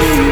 you